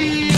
be